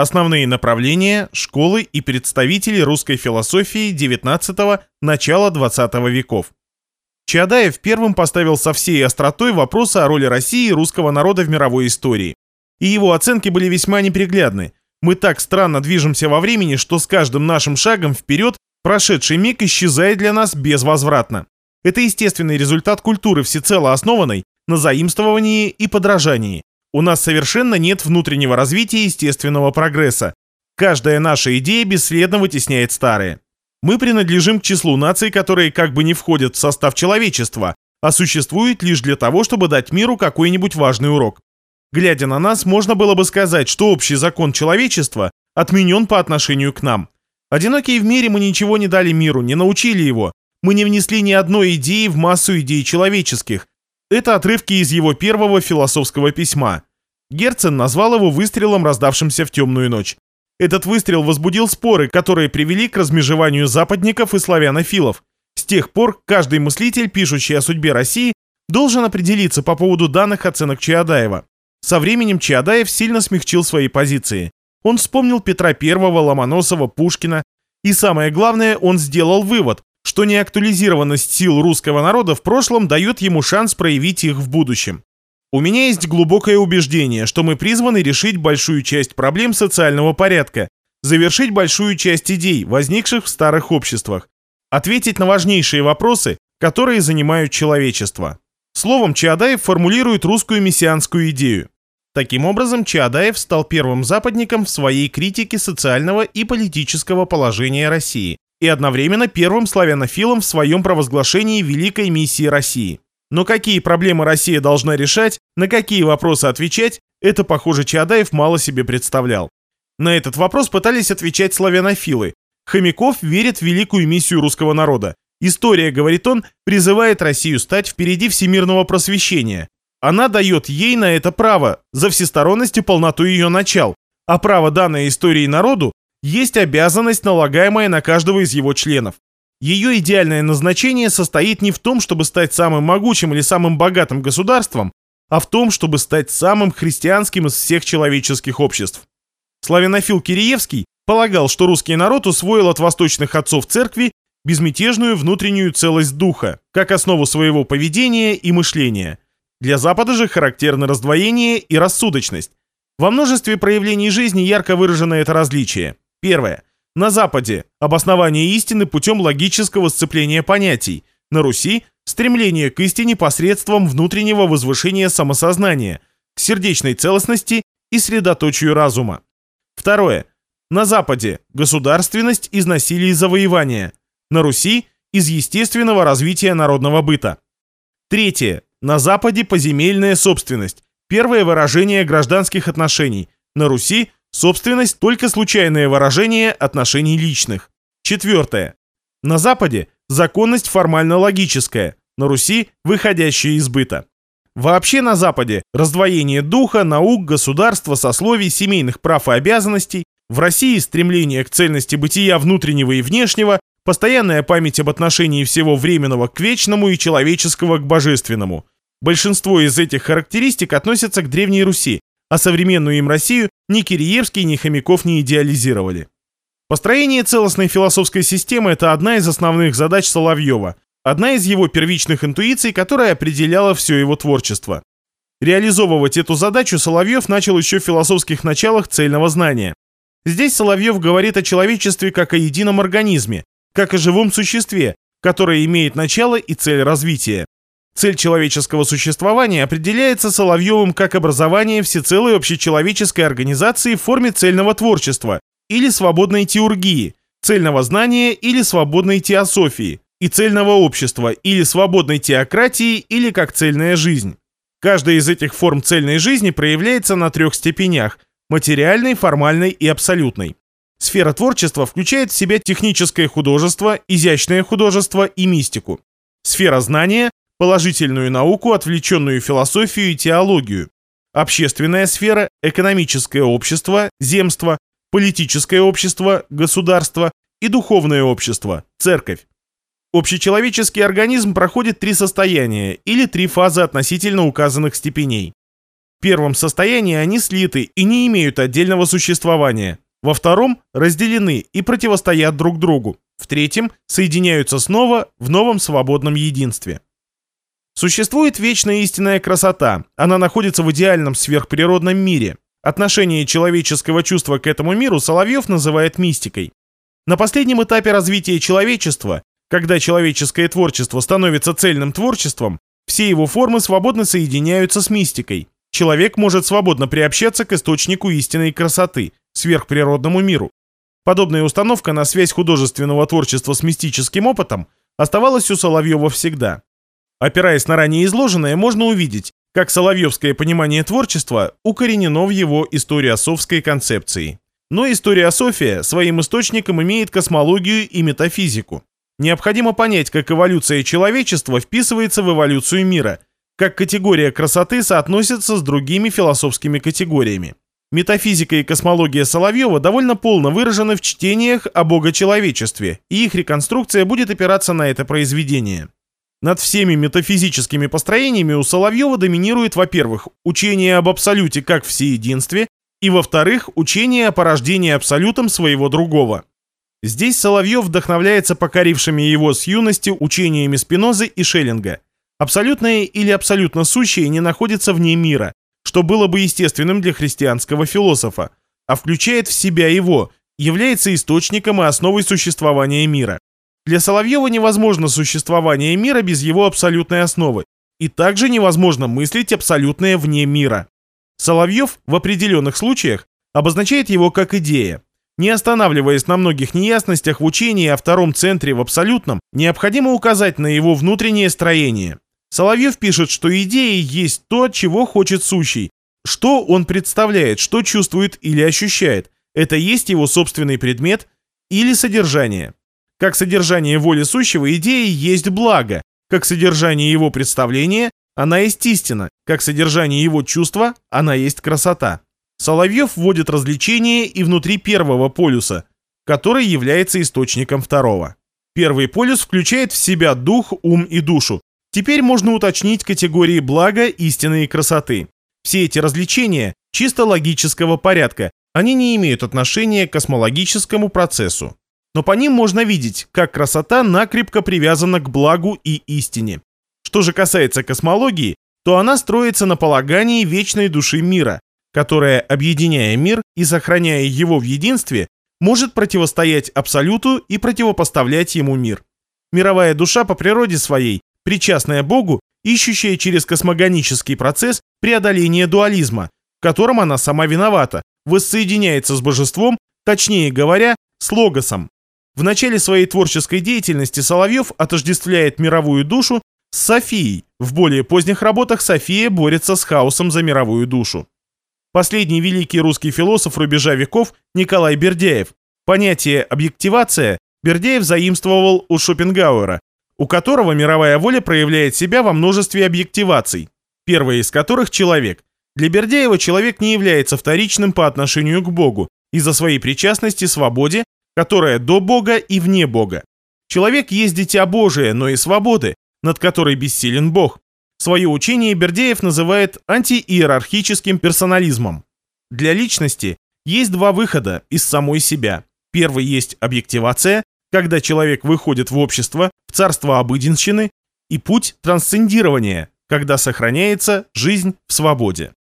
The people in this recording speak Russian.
Основные направления – школы и представители русской философии XIX – начала XX веков. Чаадаев первым поставил со всей остротой вопросы о роли России и русского народа в мировой истории. И его оценки были весьма неприглядны. Мы так странно движемся во времени, что с каждым нашим шагом вперед прошедший миг исчезает для нас безвозвратно. Это естественный результат культуры, всецело основанной на заимствовании и подражании. У нас совершенно нет внутреннего развития естественного прогресса. Каждая наша идея бесследно вытесняет старые. Мы принадлежим к числу наций, которые как бы не входят в состав человечества, а существуют лишь для того, чтобы дать миру какой-нибудь важный урок. Глядя на нас, можно было бы сказать, что общий закон человечества отменен по отношению к нам. Одинокие в мире мы ничего не дали миру, не научили его. Мы не внесли ни одной идеи в массу идей человеческих. Это отрывки из его первого философского письма. Герцен назвал его выстрелом, раздавшимся в темную ночь. Этот выстрел возбудил споры, которые привели к размежеванию западников и славянофилов. С тех пор каждый мыслитель, пишущий о судьбе России, должен определиться по поводу данных оценок Чаадаева. Со временем Чаадаев сильно смягчил свои позиции. Он вспомнил Петра I, Ломоносова, Пушкина. И самое главное, он сделал вывод, что неактуализированность сил русского народа в прошлом дает ему шанс проявить их в будущем. У меня есть глубокое убеждение, что мы призваны решить большую часть проблем социального порядка, завершить большую часть идей, возникших в старых обществах, ответить на важнейшие вопросы, которые занимают человечество. Словом, Чаадаев формулирует русскую мессианскую идею. Таким образом, Чаадаев стал первым западником в своей критике социального и политического положения России и одновременно первым славянофилом в своем провозглашении великой миссии России. Но какие проблемы Россия должна решать, на какие вопросы отвечать, это, похоже, Чаадаев мало себе представлял. На этот вопрос пытались отвечать славянофилы. Хомяков верит в великую миссию русского народа. История, говорит он, призывает Россию стать впереди всемирного просвещения. Она дает ей на это право, за всесторонность и полноту ее начал. А право, данное историей народу, есть обязанность, налагаемая на каждого из его членов. Ее идеальное назначение состоит не в том, чтобы стать самым могучим или самым богатым государством, а в том, чтобы стать самым христианским из всех человеческих обществ. Славянофил Киреевский полагал, что русский народ усвоил от восточных отцов церкви безмятежную внутреннюю целость духа, как основу своего поведения и мышления. Для Запада же характерны раздвоение и рассудочность. Во множестве проявлений жизни ярко выражено это различие. Первое. На Западе – обоснование истины путем логического сцепления понятий. На Руси – стремление к истине посредством внутреннего возвышения самосознания, к сердечной целостности и средоточию разума. Второе. На Западе – государственность из насилия и завоевания. На Руси – из естественного развития народного быта. Третье. На Западе – поземельная собственность. Первое выражение гражданских отношений. На Руси – Собственность – только случайное выражение отношений личных. Четвертое. На Западе законность формально-логическая, на Руси – выходящая из быта. Вообще на Западе раздвоение духа, наук, государства, сословий, семейных прав и обязанностей, в России стремление к цельности бытия внутреннего и внешнего, постоянная память об отношении всего временного к вечному и человеческого к божественному. Большинство из этих характеристик относятся к Древней Руси, а современную им Россию ни Киреевский, ни Хомяков не идеализировали. Построение целостной философской системы – это одна из основных задач Соловьева, одна из его первичных интуиций, которая определяла все его творчество. Реализовывать эту задачу Соловьев начал еще в философских началах цельного знания. Здесь Соловьев говорит о человечестве как о едином организме, как о живом существе, которое имеет начало и цель развития. Цель человеческого существования определяется Соловьевым как образование всецелой общечеловеческой организации в форме цельного творчества или свободной теургии, цельного знания или свободной теософии, и цельного общества или свободной теократии или как цельная жизнь. Каждая из этих форм цельной жизни проявляется на трех степенях – материальной, формальной и абсолютной. Сфера творчества включает в себя техническое художество, изящное художество и мистику. Сфера знания положительную науку, отвлеченную философию и теологию, общественная сфера, экономическое общество, земство, политическое общество, государство и духовное общество, церковь. Общечеловеческий организм проходит три состояния или три фазы относительно указанных степеней. В первом состоянии они слиты и не имеют отдельного существования. Во втором разделены и противостоят друг другу. В третьем соединяются снова в новом свободном единстве. Существует вечная истинная красота. Она находится в идеальном сверхприродном мире. Отношение человеческого чувства к этому миру Соловьев называет мистикой. На последнем этапе развития человечества, когда человеческое творчество становится цельным творчеством, все его формы свободно соединяются с мистикой. Человек может свободно приобщаться к источнику истинной красоты, сверхприродному миру. Подобная установка на связь художественного творчества с мистическим опытом оставалась у Соловьева всегда. Опираясь на ранее изложенное, можно увидеть, как соловьевское понимание творчества укоренено в его историософской концепции. Но историософия своим источником имеет космологию и метафизику. Необходимо понять, как эволюция человечества вписывается в эволюцию мира, как категория красоты соотносится с другими философскими категориями. Метафизика и космология Соловьева довольно полно выражены в чтениях о богочеловечестве, и их реконструкция будет опираться на это произведение. Над всеми метафизическими построениями у Соловьева доминирует, во-первых, учение об абсолюте как всеединстве, и, во-вторых, учение о порождении абсолютом своего другого. Здесь Соловьев вдохновляется покорившими его с юности учениями Спинозы и Шеллинга. Абсолютное или абсолютно сущее не находится вне мира, что было бы естественным для христианского философа, а включает в себя его, является источником и основой существования мира. Для Соловьева невозможно существование мира без его абсолютной основы, и также невозможно мыслить абсолютное вне мира. Соловьев в определенных случаях обозначает его как идея. Не останавливаясь на многих неясностях в учении о втором центре в абсолютном, необходимо указать на его внутреннее строение. Соловьев пишет, что идея есть то, чего хочет сущий. Что он представляет, что чувствует или ощущает. Это есть его собственный предмет или содержание. Как содержание воли сущего, идея есть благо. Как содержание его представления, она есть истина. Как содержание его чувства, она есть красота. Соловьев вводит развлечение и внутри первого полюса, который является источником второго. Первый полюс включает в себя дух, ум и душу. Теперь можно уточнить категории блага, истины и красоты. Все эти развлечения чисто логического порядка, они не имеют отношения к космологическому процессу но по ним можно видеть, как красота накрепко привязана к благу и истине. Что же касается космологии, то она строится на полагании вечной души мира, которая, объединяя мир и сохраняя его в единстве, может противостоять Абсолюту и противопоставлять ему мир. Мировая душа по природе своей, причастная Богу, ищущая через космогонический процесс преодоления дуализма, в котором она сама виновата, воссоединяется с божеством, точнее говоря, с логосом. В начале своей творческой деятельности Соловьев отождествляет мировую душу с Софией. В более поздних работах София борется с хаосом за мировую душу. Последний великий русский философ рубежа веков Николай Бердяев. Понятие «объективация» Бердяев заимствовал у Шопенгауэра, у которого мировая воля проявляет себя во множестве объективаций, первая из которых – человек. Для Бердяева человек не является вторичным по отношению к Богу из-за своей причастности свободе которая до Бога и вне Бога. Человек есть дитя Божие, но и свободы, над которой бессилен Бог. Свое учение Бердеев называет антииерархическим персонализмом. Для личности есть два выхода из самой себя. Первый есть объективация, когда человек выходит в общество, в царство обыденщины, и путь трансцендирования, когда сохраняется жизнь в свободе.